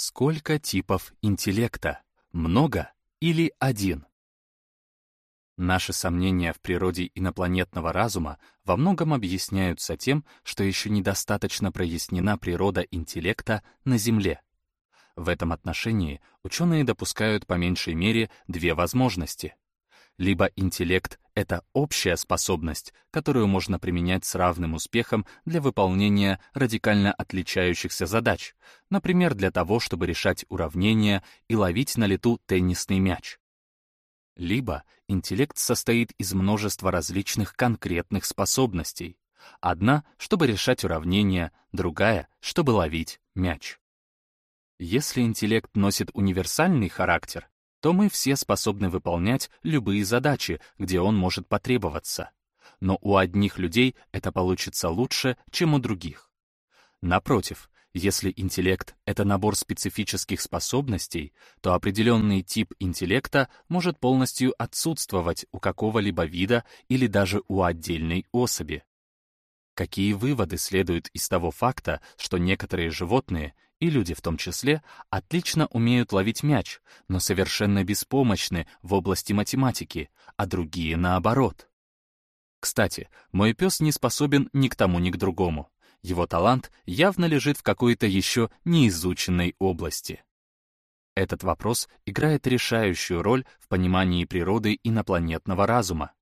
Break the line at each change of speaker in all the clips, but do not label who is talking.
Сколько типов интеллекта? Много или один? Наши сомнения в природе инопланетного разума во многом объясняются тем, что еще недостаточно прояснена природа интеллекта на Земле. В этом отношении ученые допускают по меньшей мере две возможности — либо интеллект — это общая способность, которую можно применять с равным успехом для выполнения радикально отличающихся задач, например, для того, чтобы решать уравнения и ловить на лету теннисный мяч. Либо интеллект состоит из множества различных конкретных способностей. Одна — чтобы решать уравнения, другая — чтобы ловить мяч. Если интеллект носит универсальный характер, то мы все способны выполнять любые задачи, где он может потребоваться. Но у одних людей это получится лучше, чем у других. Напротив, если интеллект — это набор специфических способностей, то определенный тип интеллекта может полностью отсутствовать у какого-либо вида или даже у отдельной особи. Какие выводы следуют из того факта, что некоторые животные и люди в том числе, отлично умеют ловить мяч, но совершенно беспомощны в области математики, а другие наоборот. Кстати, мой пес не способен ни к тому, ни к другому. Его талант явно лежит в какой-то еще неизученной области. Этот вопрос играет решающую роль в понимании природы инопланетного разума.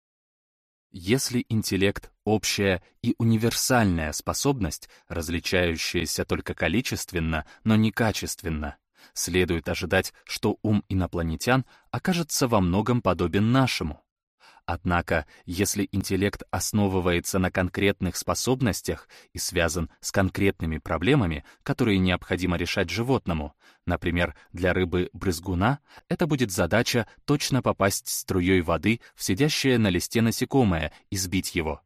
Если интеллект — общая и универсальная способность, различающаяся только количественно, но не качественно, следует ожидать, что ум инопланетян окажется во многом подобен нашему. Однако, если интеллект основывается на конкретных способностях и связан с конкретными проблемами, которые необходимо решать животному, например, для рыбы-брызгуна, это будет задача точно попасть струей воды в сидящее на листе насекомое и сбить его.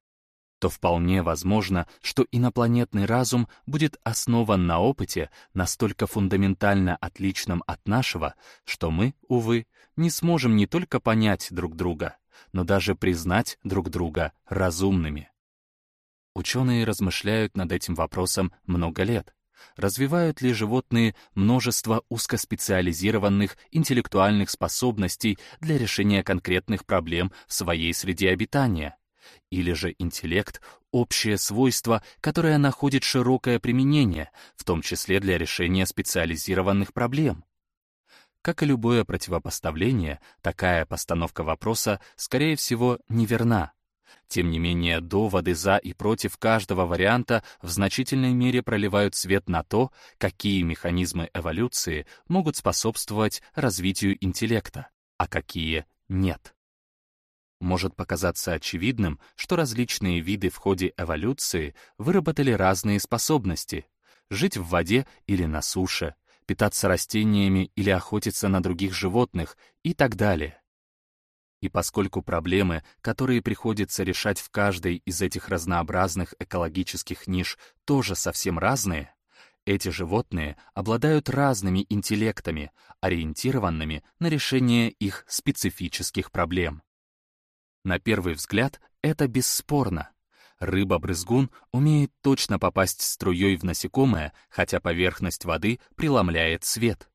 То вполне возможно, что инопланетный разум будет основан на опыте, настолько фундаментально отличном от нашего, что мы, увы, не сможем не только понять друг друга, но даже признать друг друга разумными. Ученые размышляют над этим вопросом много лет. Развивают ли животные множество узкоспециализированных интеллектуальных способностей для решения конкретных проблем в своей среде обитания? Или же интеллект — общее свойство, которое находит широкое применение, в том числе для решения специализированных проблем? Как и любое противопоставление, такая постановка вопроса, скорее всего, неверна. Тем не менее, доводы за и против каждого варианта в значительной мере проливают свет на то, какие механизмы эволюции могут способствовать развитию интеллекта, а какие нет. Может показаться очевидным, что различные виды в ходе эволюции выработали разные способности — жить в воде или на суше, питаться растениями или охотиться на других животных и так далее. И поскольку проблемы, которые приходится решать в каждой из этих разнообразных экологических ниш, тоже совсем разные, эти животные обладают разными интеллектами, ориентированными на решение их специфических проблем. На первый взгляд это бесспорно, Рыба-брызгун умеет точно попасть струей в насекомое, хотя поверхность воды преломляет свет.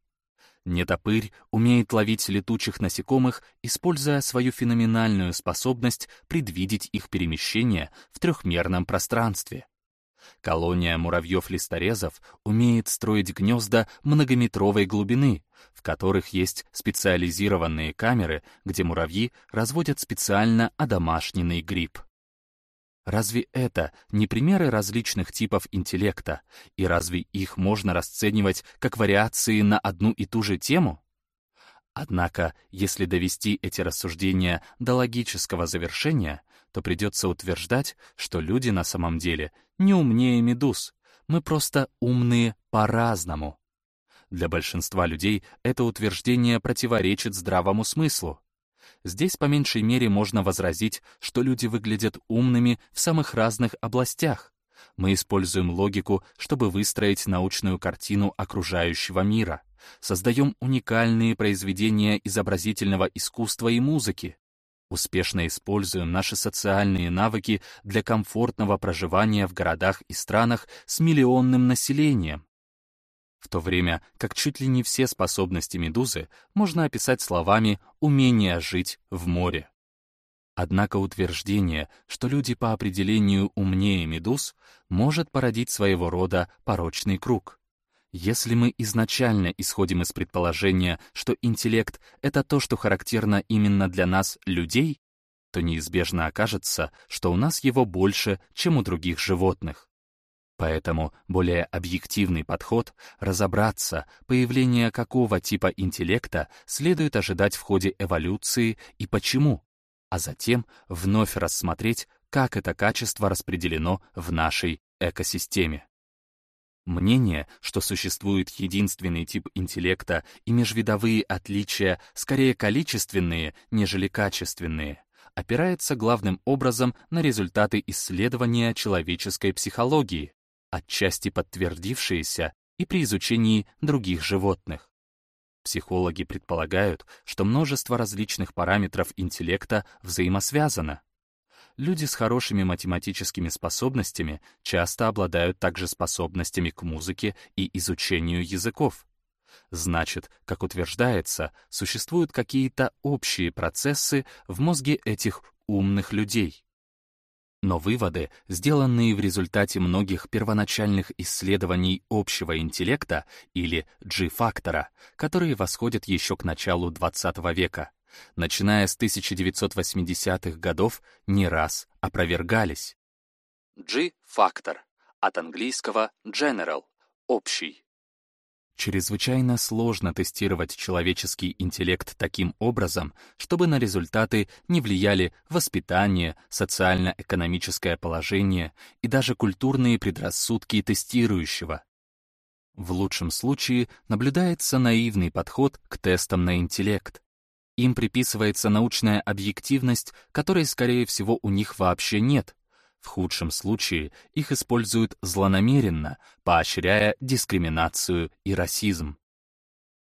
Нетопырь умеет ловить летучих насекомых, используя свою феноменальную способность предвидеть их перемещение в трехмерном пространстве. Колония муравьев-листорезов умеет строить гнезда многометровой глубины, в которых есть специализированные камеры, где муравьи разводят специально одомашненный гриб. Разве это не примеры различных типов интеллекта, и разве их можно расценивать как вариации на одну и ту же тему? Однако, если довести эти рассуждения до логического завершения, то придется утверждать, что люди на самом деле не умнее медуз, мы просто умные по-разному. Для большинства людей это утверждение противоречит здравому смыслу. Здесь по меньшей мере можно возразить, что люди выглядят умными в самых разных областях. Мы используем логику, чтобы выстроить научную картину окружающего мира. Создаем уникальные произведения изобразительного искусства и музыки. Успешно используем наши социальные навыки для комфортного проживания в городах и странах с миллионным населением. В то время как чуть ли не все способности медузы можно описать словами «умение жить в море». Однако утверждение, что люди по определению умнее медуз, может породить своего рода порочный круг. Если мы изначально исходим из предположения, что интеллект — это то, что характерно именно для нас, людей, то неизбежно окажется, что у нас его больше, чем у других животных. Поэтому более объективный подход — разобраться, появление какого типа интеллекта следует ожидать в ходе эволюции и почему, а затем вновь рассмотреть, как это качество распределено в нашей экосистеме. Мнение, что существует единственный тип интеллекта и межвидовые отличия скорее количественные, нежели качественные, опирается главным образом на результаты исследования человеческой психологии, отчасти подтвердившиеся и при изучении других животных. Психологи предполагают, что множество различных параметров интеллекта взаимосвязано. Люди с хорошими математическими способностями часто обладают также способностями к музыке и изучению языков. Значит, как утверждается, существуют какие-то общие процессы в мозге этих умных людей. Но выводы, сделанные в результате многих первоначальных исследований общего интеллекта или G-фактора, которые восходят еще к началу XX века, начиная с 1980-х годов, не раз опровергались. G-фактор от английского general — общий. Чрезвычайно сложно тестировать человеческий интеллект таким образом, чтобы на результаты не влияли воспитание, социально-экономическое положение и даже культурные предрассудки тестирующего. В лучшем случае наблюдается наивный подход к тестам на интеллект. Им приписывается научная объективность, которой, скорее всего, у них вообще нет, в худшем случае их используют злонамеренно, поощряя дискриминацию и расизм.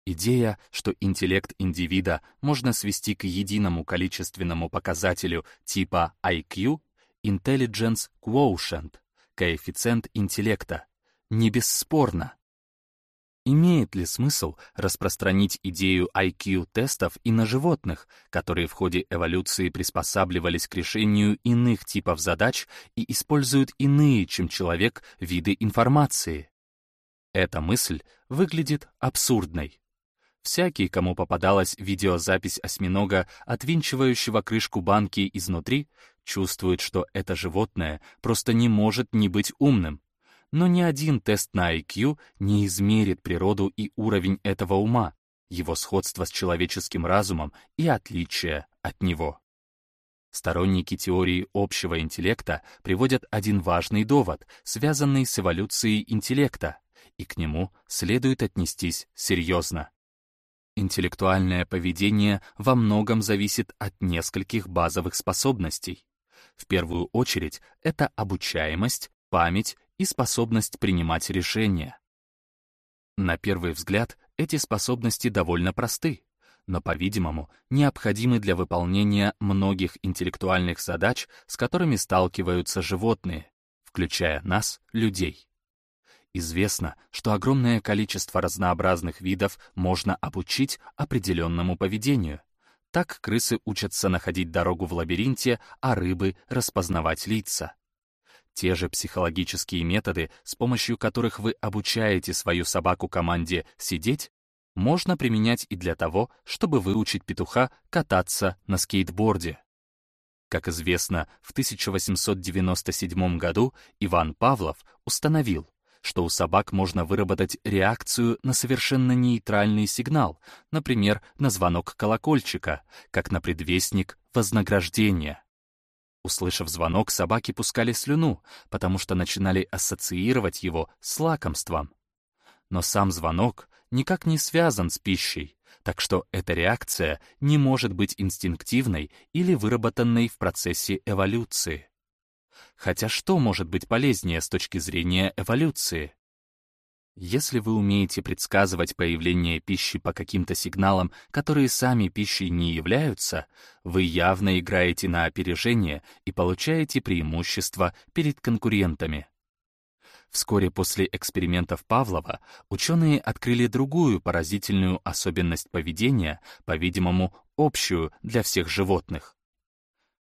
Идея, что интеллект индивида можно свести к единому количественному показателю типа IQ, Intelligence Quotient, коэффициент интеллекта, не бесспорна. Имеет ли смысл распространить идею IQ-тестов и на животных, которые в ходе эволюции приспосабливались к решению иных типов задач и используют иные, чем человек, виды информации? Эта мысль выглядит абсурдной. Всякий, кому попадалась видеозапись осьминога, отвинчивающего крышку банки изнутри, чувствует, что это животное просто не может не быть умным, но ни один тест на IQ не измерит природу и уровень этого ума, его сходство с человеческим разумом и отличие от него. Сторонники теории общего интеллекта приводят один важный довод, связанный с эволюцией интеллекта, и к нему следует отнестись серьезно. Интеллектуальное поведение во многом зависит от нескольких базовых способностей. В первую очередь это обучаемость, память и способность принимать решения. На первый взгляд, эти способности довольно просты, но, по-видимому, необходимы для выполнения многих интеллектуальных задач, с которыми сталкиваются животные, включая нас, людей. Известно, что огромное количество разнообразных видов можно обучить определенному поведению. Так крысы учатся находить дорогу в лабиринте, а рыбы — распознавать лица. Те же психологические методы, с помощью которых вы обучаете свою собаку команде «сидеть», можно применять и для того, чтобы выучить петуха кататься на скейтборде. Как известно, в 1897 году Иван Павлов установил, что у собак можно выработать реакцию на совершенно нейтральный сигнал, например, на звонок колокольчика, как на предвестник вознаграждения. Услышав звонок, собаки пускали слюну, потому что начинали ассоциировать его с лакомством. Но сам звонок никак не связан с пищей, так что эта реакция не может быть инстинктивной или выработанной в процессе эволюции. Хотя что может быть полезнее с точки зрения эволюции? Если вы умеете предсказывать появление пищи по каким-то сигналам, которые сами пищей не являются, вы явно играете на опережение и получаете преимущество перед конкурентами. Вскоре после экспериментов Павлова ученые открыли другую поразительную особенность поведения, по-видимому, общую для всех животных.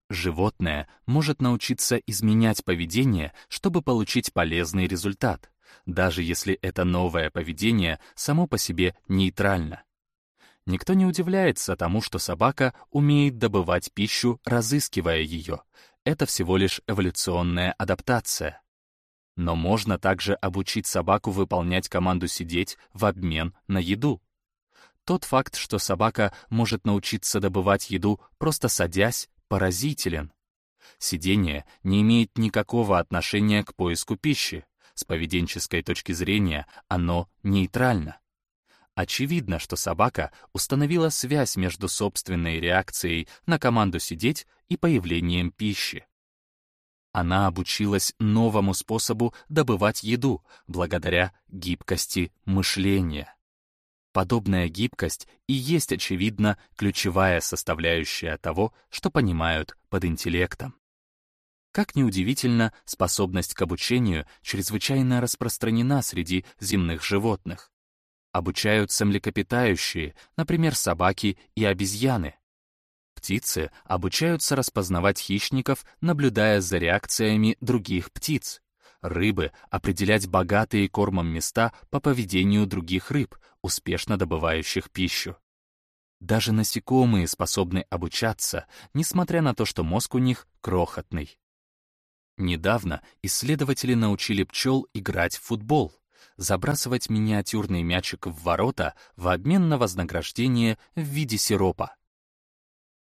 Животное может научиться изменять поведение, чтобы получить полезный результат, даже если это новое поведение само по себе нейтрально. Никто не удивляется тому, что собака умеет добывать пищу, разыскивая ее. Это всего лишь эволюционная адаптация. Но можно также обучить собаку выполнять команду сидеть в обмен на еду. Тот факт, что собака может научиться добывать еду, просто садясь, поразителен. Сидение не имеет никакого отношения к поиску пищи. С поведенческой точки зрения оно нейтрально. Очевидно, что собака установила связь между собственной реакцией на команду сидеть и появлением пищи. Она обучилась новому способу добывать еду благодаря гибкости мышления. Подобная гибкость и есть, очевидно, ключевая составляющая того, что понимают под интеллектом. Как ни удивительно, способность к обучению чрезвычайно распространена среди земных животных. Обучаются млекопитающие, например, собаки и обезьяны. Птицы обучаются распознавать хищников, наблюдая за реакциями других птиц. Рыбы — определять богатые кормом места по поведению других рыб, успешно добывающих пищу. Даже насекомые способны обучаться, несмотря на то, что мозг у них крохотный. Недавно исследователи научили пчел играть в футбол, забрасывать миниатюрный мячик в ворота в обмен на вознаграждение в виде сиропа.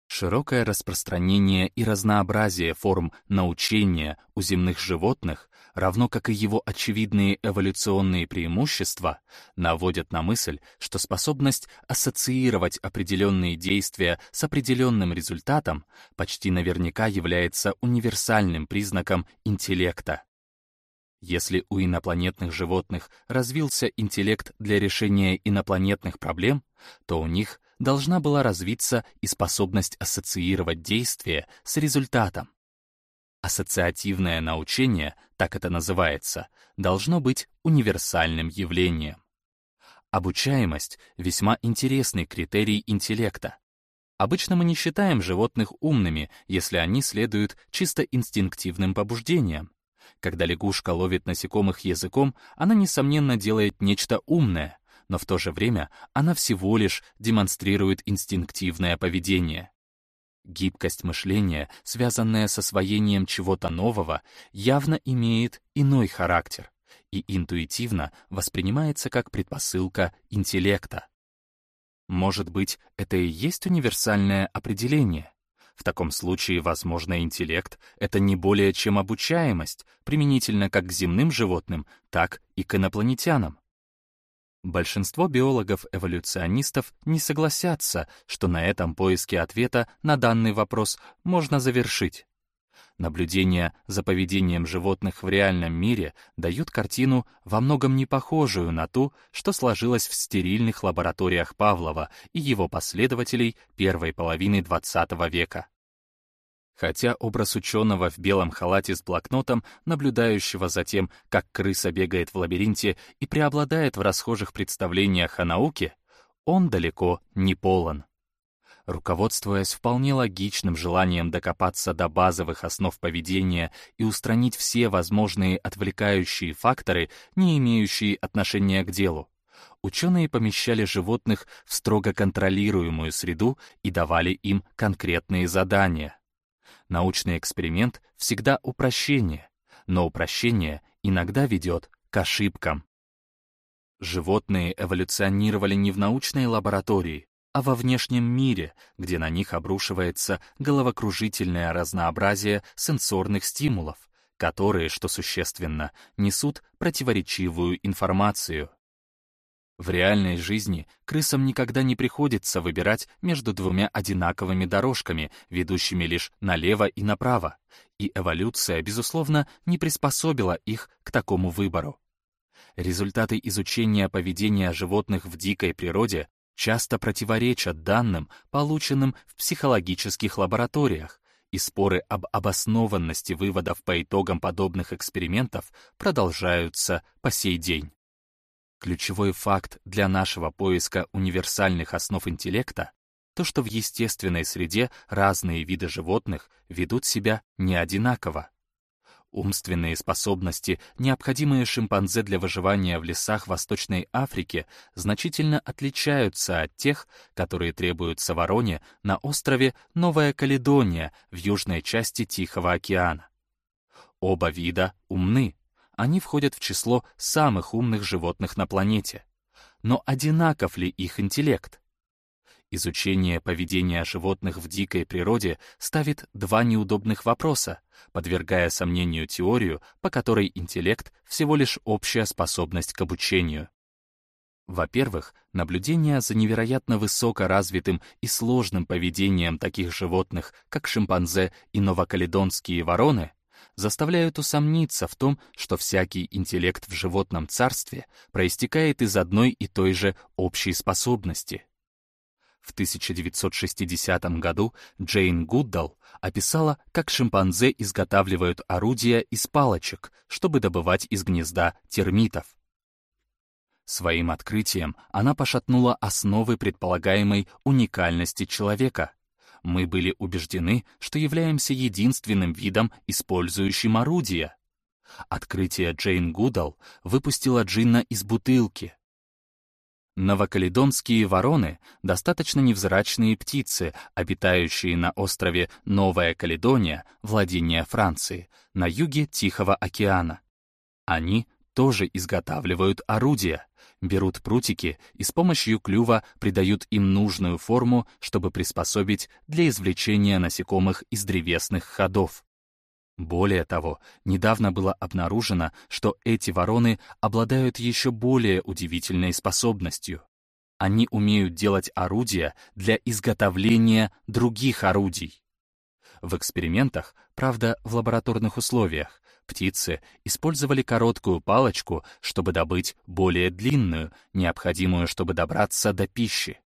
Широкое распространение и разнообразие форм научения у земных животных, равно как и его очевидные эволюционные преимущества, наводят на мысль, что способность ассоциировать определенные действия с определенным результатом почти наверняка является универсальным признаком интеллекта. Если у инопланетных животных развился интеллект для решения инопланетных проблем, то у них должна была развиться и способность ассоциировать действие с результатом. Ассоциативное научение, так это называется, должно быть универсальным явлением. Обучаемость — весьма интересный критерий интеллекта. Обычно мы не считаем животных умными, если они следуют чисто инстинктивным побуждениям. Когда лягушка ловит насекомых языком, она, несомненно, делает нечто умное, но в то же время она всего лишь демонстрирует инстинктивное поведение. Гибкость мышления, связанная с освоением чего-то нового, явно имеет иной характер и интуитивно воспринимается как предпосылка интеллекта. Может быть, это и есть универсальное определение? В таком случае, возможно, интеллект — это не более чем обучаемость, применительно как к земным животным, так и к инопланетянам. Большинство биологов-эволюционистов не согласятся, что на этом поиске ответа на данный вопрос можно завершить. Наблюдения за поведением животных в реальном мире дают картину во многом не похожую на ту, что сложилась в стерильных лабораториях Павлова и его последователей первой половины XX века. Хотя образ ученого в белом халате с блокнотом, наблюдающего за тем, как крыса бегает в лабиринте и преобладает в расхожих представлениях о науке, он далеко не полон. Руководствуясь вполне логичным желанием докопаться до базовых основ поведения и устранить все возможные отвлекающие факторы, не имеющие отношения к делу, ученые помещали животных в строго контролируемую среду и давали им конкретные задания. Научный эксперимент всегда упрощение, но упрощение иногда ведет к ошибкам. Животные эволюционировали не в научной лаборатории, а во внешнем мире, где на них обрушивается головокружительное разнообразие сенсорных стимулов, которые, что существенно, несут противоречивую информацию. В реальной жизни крысам никогда не приходится выбирать между двумя одинаковыми дорожками, ведущими лишь налево и направо, и эволюция, безусловно, не приспособила их к такому выбору. Результаты изучения поведения животных в дикой природе часто противоречат данным, полученным в психологических лабораториях, и споры об обоснованности выводов по итогам подобных экспериментов продолжаются по сей день. Ключевой факт для нашего поиска универсальных основ интеллекта то, что в естественной среде разные виды животных ведут себя не одинаково. Умственные способности, необходимые шимпанзе для выживания в лесах Восточной Африки, значительно отличаются от тех, которые требуются вороне на острове Новая Каледония в южной части Тихого океана. Оба вида умны, они входят в число самых умных животных на планете. Но одинаков ли их интеллект? Изучение поведения животных в дикой природе ставит два неудобных вопроса, подвергая сомнению теорию, по которой интеллект — всего лишь общая способность к обучению. Во-первых, наблюдения за невероятно высокоразвитым и сложным поведением таких животных, как шимпанзе и новокаледонские вороны, заставляют усомниться в том, что всякий интеллект в животном царстве проистекает из одной и той же общей способности — в 1960 году Джейн Гуддал описала, как шимпанзе изготавливают орудия из палочек, чтобы добывать из гнезда термитов. Своим открытием она пошатнула основы предполагаемой уникальности человека. Мы были убеждены, что являемся единственным видом, использующим орудия. Открытие Джейн Гудал выпустило джинна из бутылки, Новокаледонские вороны — достаточно невзрачные птицы, обитающие на острове Новая Каледония, владение Франции, на юге Тихого океана. Они тоже изготавливают орудия, берут прутики и с помощью клюва придают им нужную форму, чтобы приспособить для извлечения насекомых из древесных ходов. Более того, недавно было обнаружено, что эти вороны обладают еще более удивительной способностью. Они умеют делать орудия для изготовления других орудий. В экспериментах, правда, в лабораторных условиях, птицы использовали короткую палочку, чтобы добыть более длинную, необходимую, чтобы добраться до пищи.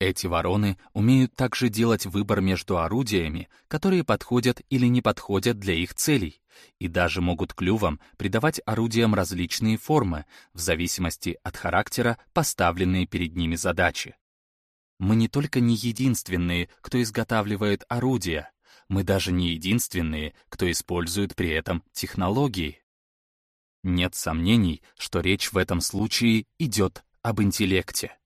Эти вороны умеют также делать выбор между орудиями, которые подходят или не подходят для их целей, и даже могут клювом придавать орудиям различные формы в зависимости от характера поставленной перед ними задачи. Мы не только не единственные, кто изготавливает орудия, мы даже не единственные, кто использует при этом технологии. Нет сомнений, что речь в этом случае идет об интеллекте.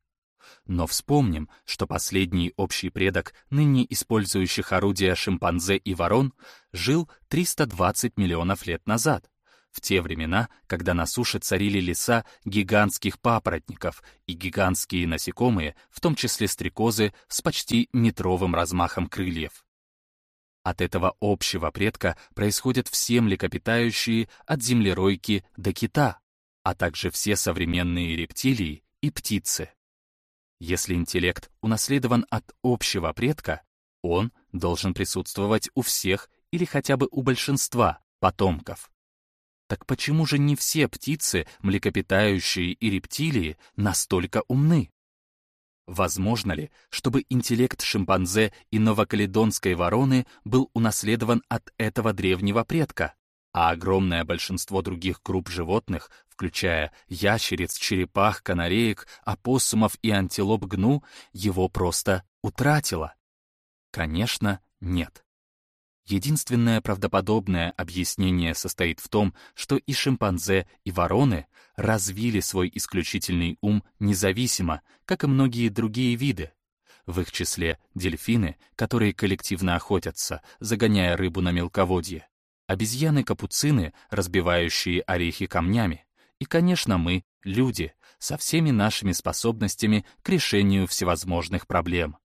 Но вспомним, что последний общий предок ныне использующих орудия шимпанзе и ворон жил 320 миллионов лет назад, в те времена, когда на суше царили леса гигантских папоротников и гигантские насекомые, в том числе стрекозы, с почти метровым размахом крыльев. От этого общего предка происходят все млекопитающие от землеройки до кита, а также все современные рептилии и птицы. Если интеллект унаследован от общего предка, он должен присутствовать у всех или хотя бы у большинства потомков. Так почему же не все птицы, млекопитающие и рептилии настолько умны? Возможно ли, чтобы интеллект шимпанзе и новокаледонской вороны был унаследован от этого древнего предка? а огромное большинство других групп животных, включая ящериц, черепах, канареек, опоссумов и антилоп гну, его просто утратило? Конечно, нет. Единственное правдоподобное объяснение состоит в том, что и шимпанзе, и вороны развили свой исключительный ум независимо, как и многие другие виды. В их числе дельфины, которые коллективно охотятся, загоняя рыбу на мелководье, обезьяны-капуцины, разбивающие орехи камнями, и, конечно, мы, люди, со всеми нашими способностями к решению всевозможных проблем.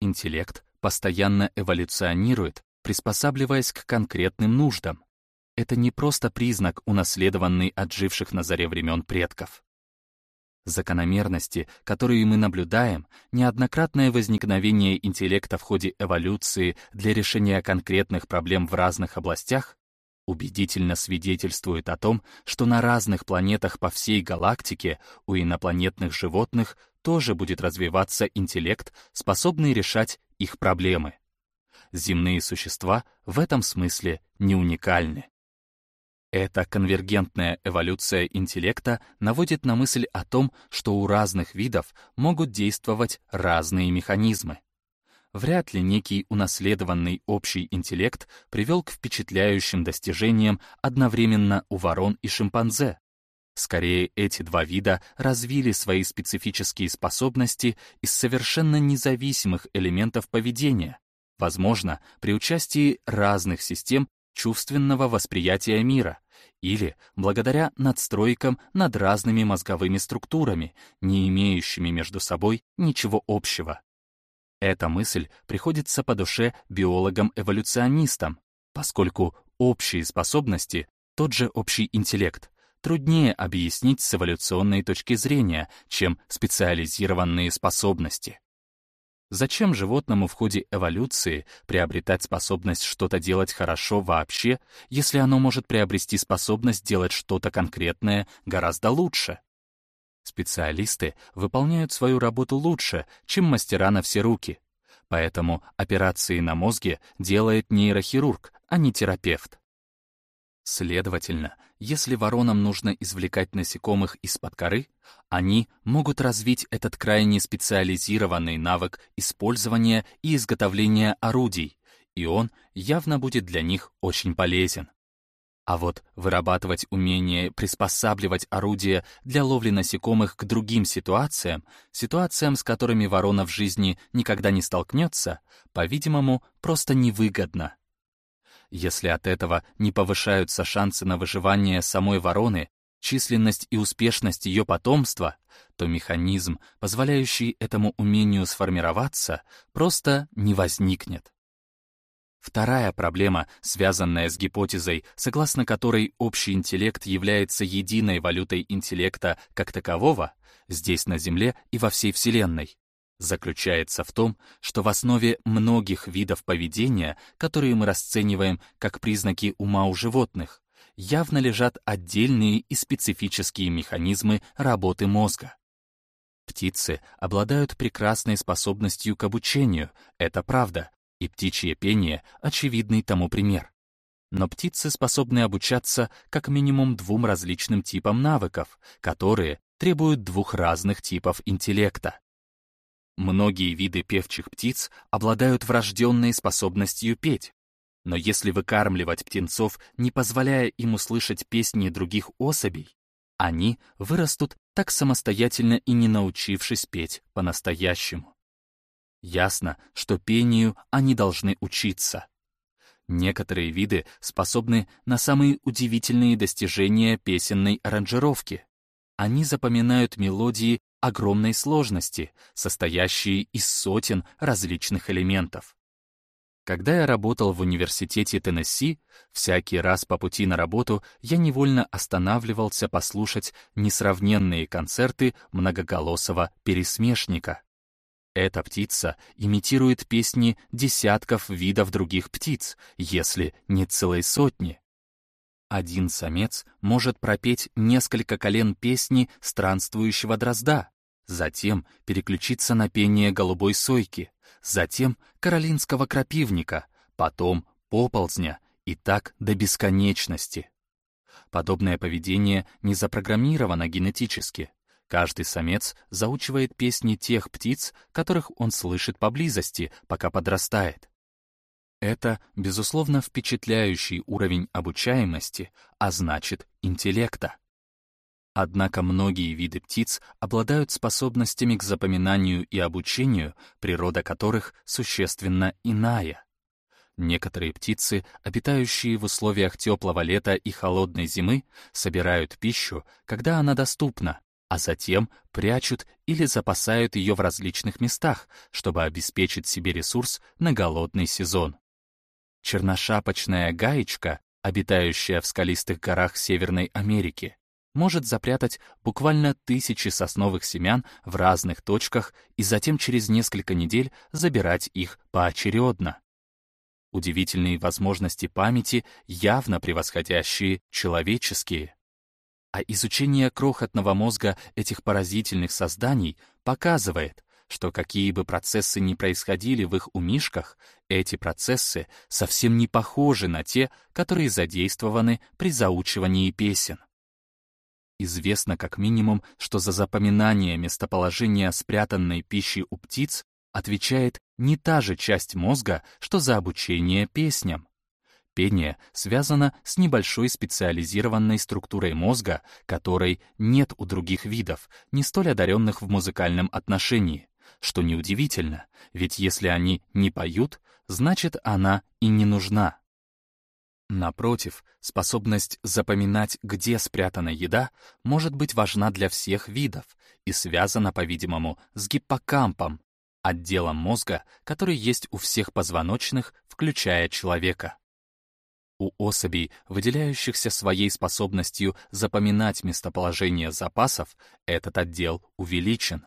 Интеллект постоянно эволюционирует, приспосабливаясь к конкретным нуждам. Это не просто признак, унаследованный от живших на заре времен предков. Закономерности, которые мы наблюдаем, неоднократное возникновение интеллекта в ходе эволюции для решения конкретных проблем в разных областях, убедительно свидетельствует о том, что на разных планетах по всей галактике у инопланетных животных тоже будет развиваться интеллект, способный решать их проблемы. Земные существа в этом смысле не уникальны. Эта конвергентная эволюция интеллекта наводит на мысль о том, что у разных видов могут действовать разные механизмы. Вряд ли некий унаследованный общий интеллект привел к впечатляющим достижениям одновременно у ворон и шимпанзе. Скорее, эти два вида развили свои специфические способности из совершенно независимых элементов поведения, возможно, при участии разных систем чувственного восприятия мира или благодаря надстройкам над разными мозговыми структурами, не имеющими между собой ничего общего. Эта мысль приходится по душе биологам-эволюционистам, поскольку общие способности, тот же общий интеллект, труднее объяснить с эволюционной точки зрения, чем специализированные способности. Зачем животному в ходе эволюции приобретать способность что-то делать хорошо вообще, если оно может приобрести способность делать что-то конкретное гораздо лучше? Специалисты выполняют свою работу лучше, чем мастера на все руки. Поэтому операции на мозге делает нейрохирург, а не терапевт. Следовательно, если воронам нужно извлекать насекомых из-под коры, они могут развить этот крайне специализированный навык использования и изготовления орудий, и он явно будет для них очень полезен. А вот вырабатывать умение приспосабливать орудия для ловли насекомых к другим ситуациям, ситуациям, с которыми ворона в жизни никогда не столкнется, по-видимому, просто невыгодно. Если от этого не повышаются шансы на выживание самой вороны, численность и успешность ее потомства, то механизм, позволяющий этому умению сформироваться, просто не возникнет. Вторая проблема, связанная с гипотезой, согласно которой общий интеллект является единой валютой интеллекта как такового, здесь на Земле и во всей Вселенной, заключается в том, что в основе многих видов поведения, которые мы расцениваем как признаки ума у животных, явно лежат отдельные и специфические механизмы работы мозга. Птицы обладают прекрасной способностью к обучению, это правда, и птичье пение — очевидный тому пример. Но птицы способны обучаться как минимум двум различным типам навыков, которые требуют двух разных типов интеллекта. Многие виды певчих птиц обладают врожденной способностью петь. Но если выкармливать птенцов, не позволяя им услышать песни других особей, они вырастут так самостоятельно и не научившись петь по-настоящему. Ясно, что пению они должны учиться. Некоторые виды способны на самые удивительные достижения песенной аранжировки. Они запоминают мелодии огромной сложности, состоящей из сотен различных элементов. Когда я работал в университете Теннесси, всякий раз по пути на работу я невольно останавливался послушать несравненные концерты многоголосого пересмешника. Эта птица имитирует песни десятков видов других птиц, если не целой сотни. Один самец может пропеть несколько колен песни странствующего дрозда, затем переключиться на пение голубой сойки, затем каролинского крапивника, потом поползня и так до бесконечности. Подобное поведение не запрограммировано генетически. Каждый самец заучивает песни тех птиц, которых он слышит поблизости, пока подрастает. Это, безусловно, впечатляющий уровень обучаемости, а значит, интеллекта. Однако многие виды птиц обладают способностями к запоминанию и обучению, природа которых существенно иная. Некоторые птицы, обитающие в условиях теплого лета и холодной зимы, собирают пищу, когда она доступна, а затем прячут или запасают ее в различных местах, чтобы обеспечить себе ресурс на голодный сезон. Черношапочная гаечка, обитающая в скалистых горах Северной Америки, может запрятать буквально тысячи сосновых семян в разных точках и затем через несколько недель забирать их поочередно. Удивительные возможности памяти, явно превосходящие человеческие. А изучение крохотного мозга этих поразительных созданий показывает, что какие бы процессы ни происходили в их умишках, эти процессы совсем не похожи на те, которые задействованы при заучивании песен. Известно как минимум, что за запоминание местоположения спрятанной пищи у птиц отвечает не та же часть мозга, что за обучение песням. Пение связано с небольшой специализированной структурой мозга, которой нет у других видов, не столь одаренных в музыкальном отношении. Что неудивительно, ведь если они не поют, значит она и не нужна. Напротив, способность запоминать, где спрятана еда, может быть важна для всех видов и связана, по-видимому, с гиппокампом, отделом мозга, который есть у всех позвоночных, включая человека. У особей, выделяющихся своей способностью запоминать местоположение запасов, этот отдел увеличен.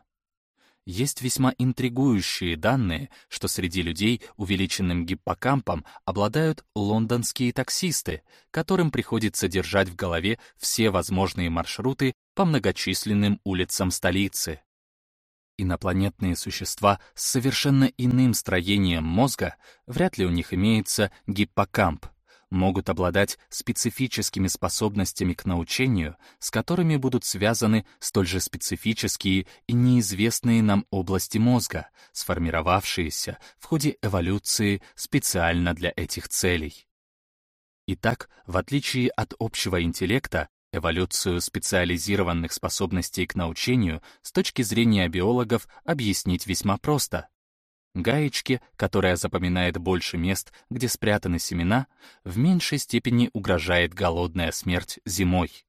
Есть весьма интригующие данные, что среди людей увеличенным гиппокампом обладают лондонские таксисты, которым приходится держать в голове все возможные маршруты по многочисленным улицам столицы. Инопланетные существа с совершенно иным строением мозга, вряд ли у них имеется гиппокамп, могут обладать специфическими способностями к научению, с которыми будут связаны столь же специфические и неизвестные нам области мозга, сформировавшиеся в ходе эволюции специально для этих целей. Итак, в отличие от общего интеллекта, эволюцию специализированных способностей к научению с точки зрения биологов объяснить весьма просто. Гаечке, которая запоминает больше мест, где спрятаны семена, в меньшей степени угрожает голодная смерть зимой.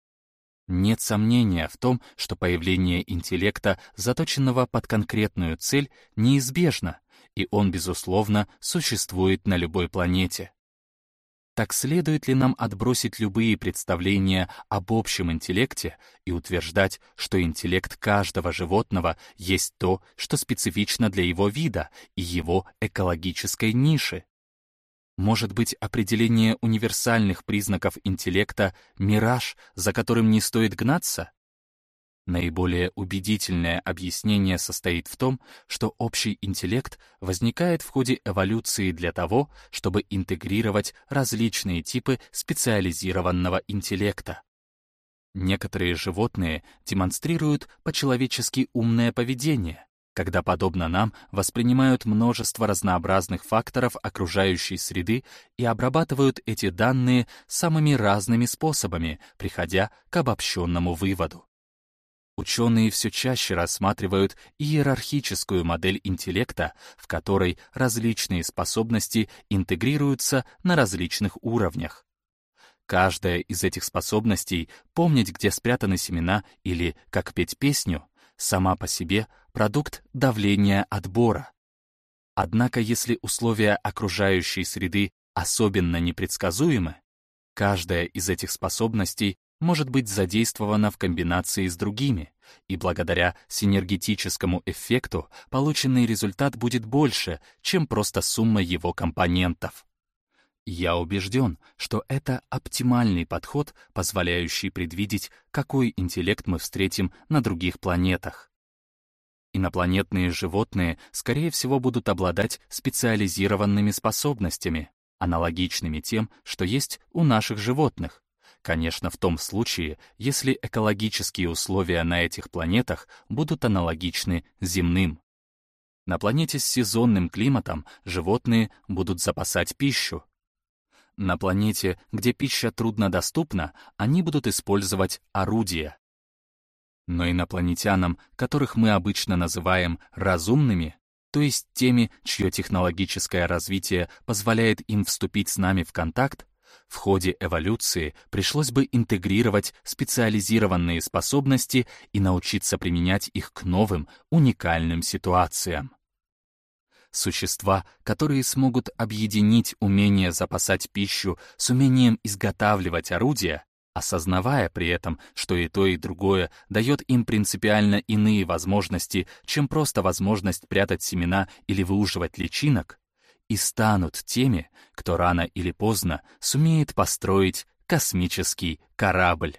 Нет сомнения в том, что появление интеллекта, заточенного под конкретную цель, неизбежно, и он, безусловно, существует на любой планете. Так следует ли нам отбросить любые представления об общем интеллекте и утверждать, что интеллект каждого животного есть то, что специфично для его вида и его экологической ниши? Может быть, определение универсальных признаков интеллекта — мираж, за которым не стоит гнаться? Наиболее убедительное объяснение состоит в том, что общий интеллект возникает в ходе эволюции для того, чтобы интегрировать различные типы специализированного интеллекта. Некоторые животные демонстрируют по-человечески умное поведение, когда, подобно нам, воспринимают множество разнообразных факторов окружающей среды и обрабатывают эти данные самыми разными способами, приходя к обобщенному выводу. Ученые все чаще рассматривают иерархическую модель интеллекта, в которой различные способности интегрируются на различных уровнях. Каждая из этих способностей — помнить, где спрятаны семена или как петь песню — сама по себе продукт давления отбора. Однако если условия окружающей среды особенно непредсказуемы, каждая из этих способностей может быть задействована в комбинации с другими, и благодаря синергетическому эффекту полученный результат будет больше, чем просто сумма его компонентов. Я убежден, что это оптимальный подход, позволяющий предвидеть, какой интеллект мы встретим на других планетах. Инопланетные животные, скорее всего, будут обладать специализированными способностями, аналогичными тем, что есть у наших животных, Конечно, в том случае, если экологические условия на этих планетах будут аналогичны земным. На планете с сезонным климатом животные будут запасать пищу. На планете, где пища труднодоступна, они будут использовать орудия. Но инопланетянам, которых мы обычно называем разумными, то есть теми, чье технологическое развитие позволяет им вступить с нами в контакт, в ходе эволюции пришлось бы интегрировать специализированные способности и научиться применять их к новым, уникальным ситуациям. Существа, которые смогут объединить умение запасать пищу с умением изготавливать орудия, осознавая при этом, что и то, и другое дает им принципиально иные возможности, чем просто возможность прятать семена или выуживать личинок, и станут теми, кто рано или поздно сумеет построить космический корабль.